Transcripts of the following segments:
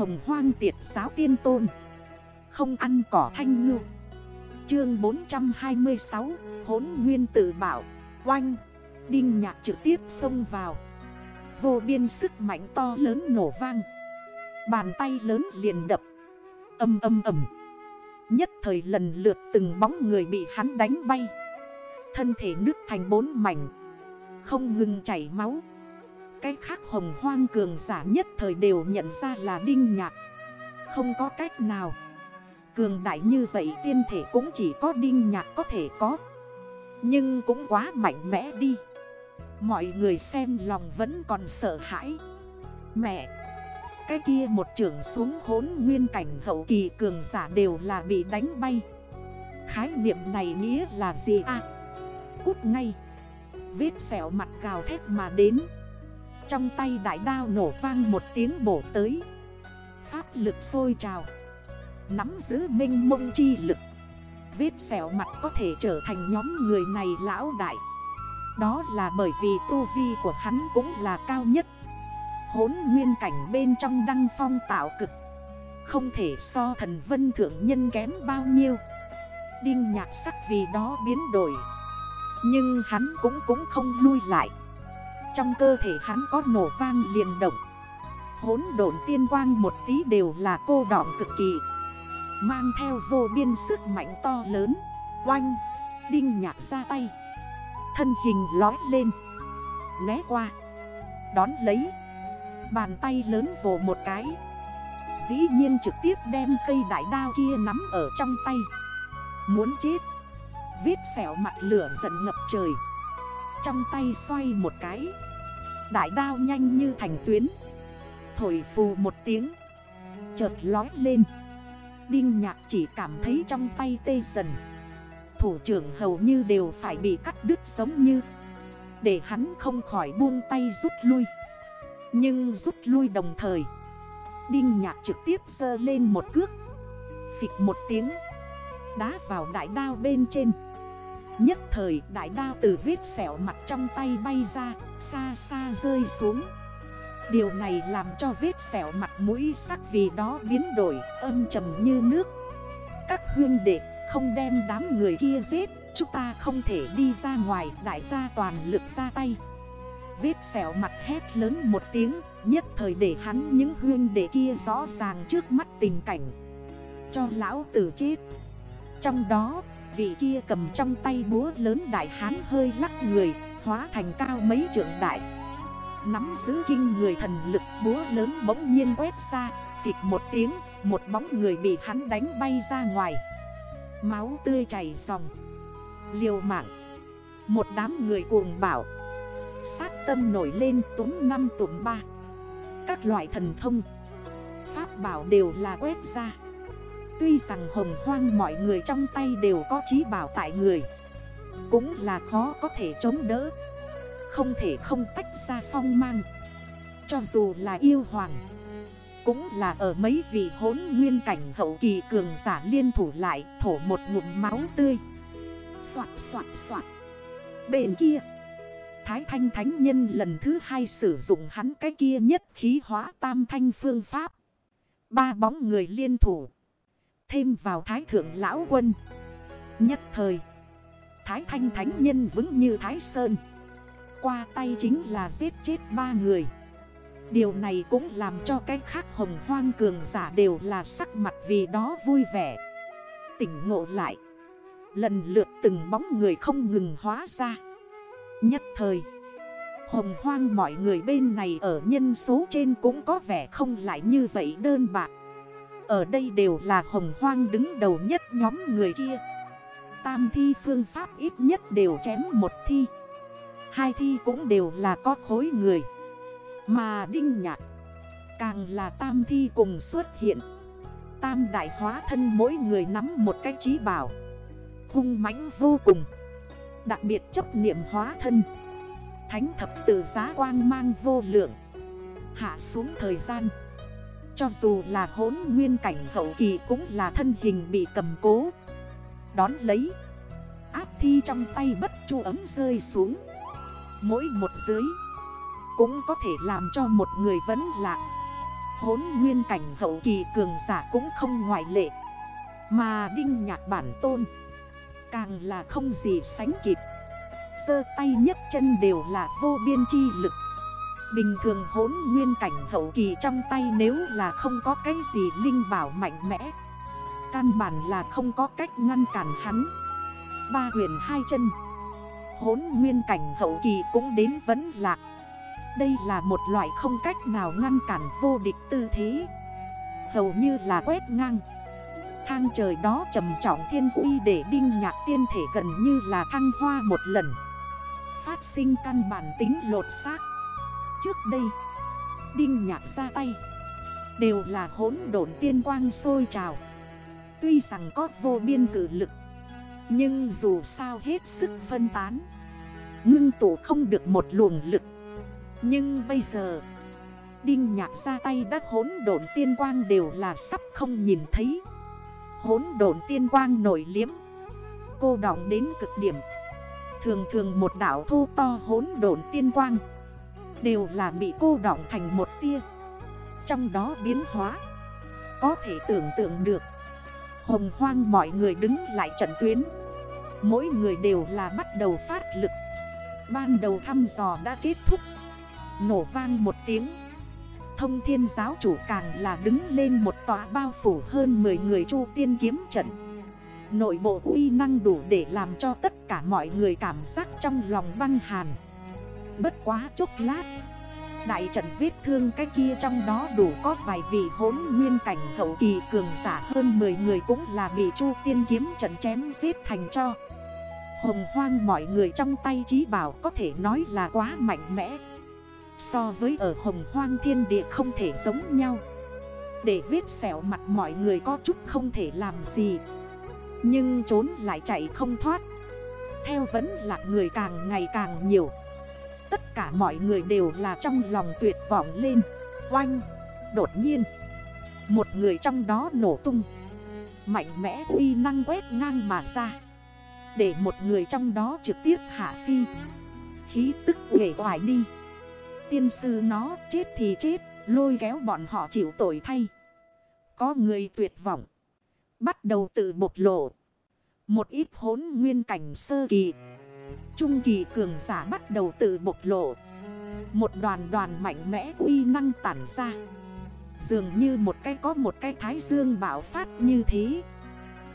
hồng hoang tiệt giáo tiên tôn. Không ăn cỏ thanh ngư. Chương 426 Hốn nguyên tử bảo, Oanh. Đinh nhạc trực tiếp xông vào. Vô biên sức mạnh to lớn nổ vang. Bàn tay lớn liền đập. Âm âm âm. Nhất thời lần lượt từng bóng người bị hắn đánh bay. Thân thể nước thành bốn mảnh. Không ngừng chảy máu. Cái khác hồng hoang cường giả nhất thời đều nhận ra là đinh nhạc. Không có cách nào. Cường đại như vậy tiên thể cũng chỉ có đinh nhạc có thể có. Nhưng cũng quá mạnh mẽ đi. Mọi người xem lòng vẫn còn sợ hãi. Mẹ! Cái kia một trưởng xuống hốn nguyên cảnh hậu kỳ cường giả đều là bị đánh bay. Khái niệm này nghĩa là gì à Cút ngay! Vết xẻo mặt gào thét mà đến. Trong tay đại đao nổ vang một tiếng bổ tới. Pháp lực sôi trào. Nắm giữ minh mông chi lực. Vết xẻo mặt có thể trở thành nhóm người này lão đại. Đó là bởi vì tu vi của hắn cũng là cao nhất. Hốn nguyên cảnh bên trong đăng phong tạo cực. Không thể so thần vân thượng nhân kém bao nhiêu. Đinh nhạc sắc vì đó biến đổi. Nhưng hắn cũng cũng không lui lại. Trong cơ thể hắn có nổ vang liền động. Hốn độn tiên quang một tí đều là cô đọng cực kỳ. Mang theo vô biên sức mạnh to lớn. Oanh! Đinh nhạc ra tay. Thân hình lói lên. Né qua. Đón lấy. Bàn tay lớn vồ một cái. Dĩ nhiên trực tiếp đem cây đại đao kia nắm ở trong tay. Muốn chết. Viết xẻo mặt lửa giận ngập trời. Trong tay xoay một cái. Đại đao nhanh như thành tuyến. Thổi phù một tiếng. Chợt lói lên. Đinh nhạc chỉ cảm thấy trong tay tê dần. Thủ trưởng hầu như đều phải bị cắt đứt giống như. Để hắn không khỏi buông tay rút lui. Nhưng rút lui đồng thời, Đinh nhạc trực tiếp dơ lên một cước. Phịch một tiếng. Đá vào đại đao bên trên. Nhất thời, đại đao từ vết xẻo mặt trong tay bay ra, Xa xa rơi xuống. Điều này làm cho vết xẻo mặt mũi sắc vì đó biến đổi, âm trầm như nước. Các huyên đệ, không đem đám người kia giết, Chúng ta không thể đi ra ngoài, đại gia toàn lực ra tay. Vết xẻo mặt hét lớn một tiếng, Nhất thời để hắn những huyên đệ kia rõ ràng trước mắt tình cảnh. Cho lão tử chết. Trong đó vị kia cầm trong tay búa lớn đại hán hơi lắc người, Hóa thành cao mấy trượng đại. Nắm giữ kinh người thần lực, búa lớn bỗng nhiên quét ra Phịch một tiếng, Một bóng người bị hắn đánh bay ra ngoài. Máu tươi chảy dòng. Liều mạng. Một đám người cuồng bảo Sát tâm nổi lên túm năm túm ba. Các loại thần thông. Pháp bảo đều là quét ra. Tuy rằng hồng hoang mọi người trong tay đều có trí bảo tại người, Cũng là khó có thể chống đỡ, không thể không tách ra phong mang. Cho dù là yêu hoàng, Cũng là ở mấy vị hốn nguyên cảnh hậu kỳ cường giả liên thủ lại Thổ một ngụm máu tươi. Xoạt xoạt xoạt. Bên kia, Thái thanh thánh nhân lần thứ hai sử dụng hắn cái kia nhất khí hóa tam thanh phương pháp. Ba bóng người liên thủ Thêm vào thái thượng lão quân. Nhất thời, Thái thanh thánh nhân vững như thái sơn. Qua tay chính là giết chết ba người. Điều này cũng làm cho cái khác hồng hoang cường giả đều là sắc mặt vì đó vui vẻ. Tỉnh ngộ lại. Lần lượt từng bóng người không ngừng hóa ra. Nhất thời, Hồng hoang mọi người bên này ở nhân số trên cũng có vẻ không lại như vậy đơn bạc. Ở đây đều là hồng hoang đứng đầu nhất nhóm người kia. Tam thi phương pháp ít nhất đều chém một thi. Hai thi cũng đều là có khối người. Mà đinh nhạc, Càng là tam thi cùng xuất hiện. Tam đại hóa thân mỗi người nắm một cái trí bảo. Hung mãnh vô cùng. Đặc biệt chấp niệm hóa thân. Thánh thập tự giá quang mang vô lượng. Hạ xuống thời gian. Cho dù là hốn nguyên cảnh hậu kỳ cũng là thân hình bị cầm cố. Đón lấy, Áp thi trong tay bất chu ấm rơi xuống. Mỗi một dưới Cũng có thể làm cho một người vấn lạc Hốn nguyên cảnh hậu kỳ cường giả cũng không ngoại lệ. Mà đinh nhạc bản tôn Càng là không gì sánh kịp. Sơ tay nhấc chân đều là vô biên chi lực. Bình thường hốn nguyên cảnh hậu kỳ trong tay nếu là không có cái gì linh bảo mạnh mẽ, Căn bản là không có cách ngăn cản hắn. Ba huyền hai chân Hốn nguyên cảnh hậu kỳ cũng đến vấn lạc. Đây là một loại không cách nào ngăn cản vô địch tư thế. Hầu như là quét ngang. Thang trời đó trầm trọng thiên uy để đinh nhạc tiên thể gần như là thăng hoa một lần. Phát sinh căn bản tính lột xác. Trước đây. Đinh nhạc ra tay. Đều là hỗn độn tiên quang sôi trào. Tuy rằng có vô biên cử lực, Nhưng dù sao hết sức phân tán. Ngưng tụ không được một luồng lực. Nhưng bây giờ, Đinh nhạc ra tay đắc hỗn độn tiên quang đều là sắp không nhìn thấy. Hỗn độn tiên quang nổi liếm. Cô đọng đến cực điểm. Thường thường một đảo thu to hỗn độn tiên quang. Đều là bị cô đọng thành một tia. Trong đó biến hóa, Có thể tưởng tượng được. Hồng hoang mọi người đứng lại trận tuyến. Mỗi người đều là bắt đầu phát lực. Ban đầu thăm dò đã kết thúc. Nổ vang một tiếng. Thông thiên giáo chủ càng là đứng lên một tòa bao phủ hơn 10 người chu tiên kiếm trận. Nội bộ uy năng đủ để làm cho tất cả mọi người cảm giác trong lòng băng hàn. Bất quá chốc lát. Đại trận vết thương cái kia trong đó đủ có vài vị hốn nguyên cảnh hậu kỳ cường giả hơn 10 người cũng là bị chu tiên kiếm trận chém giết thành cho. Hồng hoang mọi người trong tay trí bảo có thể nói là quá mạnh mẽ. So với ở hồng hoang thiên địa không thể giống nhau. Để vết sẹo mặt mọi người có chút không thể làm gì. Nhưng trốn lại chạy không thoát. Theo vẫn là người càng ngày càng nhiều. Tất cả mọi người đều là trong lòng tuyệt vọng lên. Oanh! Đột nhiên, Một người trong đó nổ tung. Mạnh mẽ uy năng quét ngang mà ra. Để một người trong đó trực tiếp hạ phi. Khí tức ghề hoài đi. Tiên sư nó chết thì chết, Lôi kéo bọn họ chịu tội thay. Có người tuyệt vọng. Bắt đầu tự bột lộ. Một ít hốn nguyên cảnh sơ kỳ. Trung kỳ cường giả bắt đầu tự bộc lộ. Một đoàn đoàn mạnh mẽ uy năng tản ra. Dường như một cái có một cái thái dương bạo phát như thế.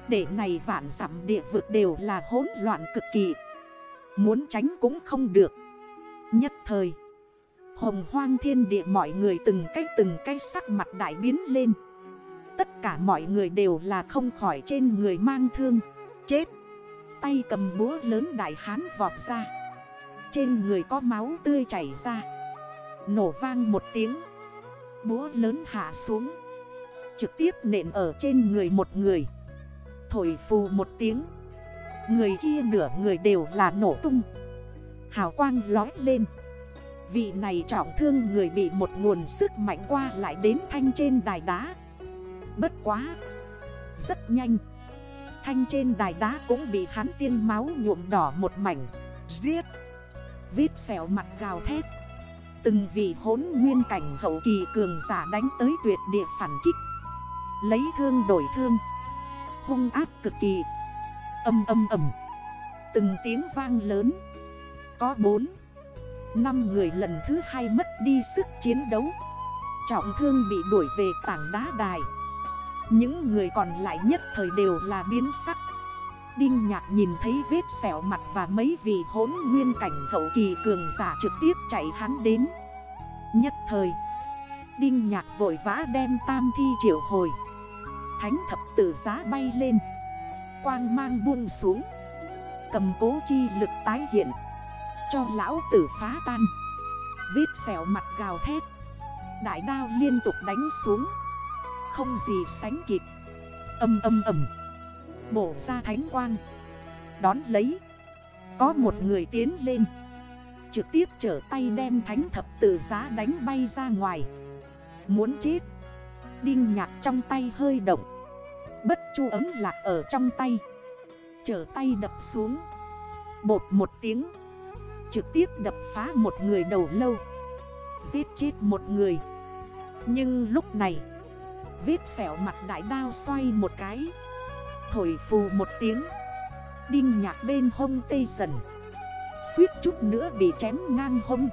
Để này vạn dặm địa vực đều là hỗn loạn cực kỳ. Muốn tránh cũng không được. Nhất thời, Hồng hoang thiên địa mọi người từng cái từng cái sắc mặt đại biến lên. Tất cả mọi người đều là không khỏi trên người mang thương. Chết! Tay cầm búa lớn đại hán vọt ra. Trên người có máu tươi chảy ra. Nổ vang một tiếng. Búa lớn hạ xuống. Trực tiếp nện ở trên người một người. Thổi phù một tiếng. Người kia nửa người đều là nổ tung. Hào quang lói lên. Vị này trọng thương người bị một nguồn sức mạnh qua lại đến thanh trên đài đá. Bất quá. Rất nhanh. Thanh trên đài đá cũng bị hắn tiên máu nhuộm đỏ một mảnh. Giết! Vết xẻo mặt gào thét. Từng vị hốn nguyên cảnh hậu kỳ cường giả đánh tới tuyệt địa phản kích. Lấy thương đổi thương. Hung áp cực kỳ. Âm âm ầm. Từng tiếng vang lớn. Có bốn, năm người lần thứ hai mất đi sức chiến đấu. Trọng thương bị đuổi về tảng đá đài những người còn lại nhất thời đều là biến sắc. Đinh nhạc nhìn thấy vết xẻo mặt và mấy vị hốn nguyên cảnh hậu kỳ cường giả trực tiếp chạy hắn đến. Nhất thời, Đinh nhạc vội vã đem tam thi triệu hồi. Thánh thập tử giá bay lên. Quang mang buông xuống. Cầm cố chi lực tái hiện. Cho lão tử phá tan. Vết xẻo mặt gào thét. Đại đao liên tục đánh xuống không gì sánh kịp. Âm âm ầm Bổ ra thánh quang. Đón lấy. Có một người tiến lên. Trực tiếp trở tay đem thánh thập tử giá đánh bay ra ngoài. Muốn chết. Đinh nhạc trong tay hơi động. Bất chu ấm lạc ở trong tay. Trở tay đập xuống. Bột một tiếng. Trực tiếp đập phá một người đầu lâu. Giết chết một người. Nhưng lúc này Vết xẻo mặt đại đao xoay một cái. Thổi phù một tiếng. Đinh nhạc bên hông tê dần. Suýt chút nữa bị chém ngang hông.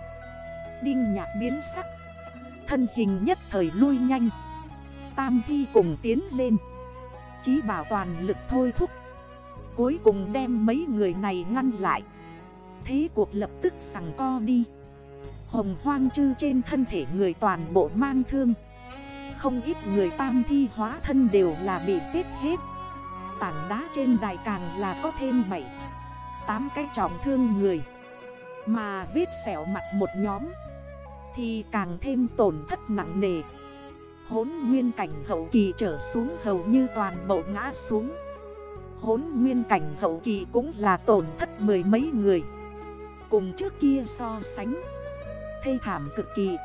Đinh nhạc biến sắc. Thân hình nhất thời lui nhanh. Tam thi cùng tiến lên. Chí bảo toàn lực thôi thúc. Cuối cùng đem mấy người này ngăn lại. Thế cuộc lập tức sẵn co đi. Hồng hoang chư trên thân thể người toàn bộ mang thương. Không ít người tam thi hóa thân đều là bị giết hết. Tảng đá trên đài càng là có thêm 7 8 cái trọng thương người. Mà vết xẻo mặt một nhóm, Thì càng thêm tổn thất nặng nề. Hốn nguyên cảnh hậu kỳ trở xuống hầu như toàn bộ ngã xuống. Hốn nguyên cảnh hậu kỳ cũng là tổn thất mười mấy người. Cùng trước kia so sánh, Thê thảm cực kỳ.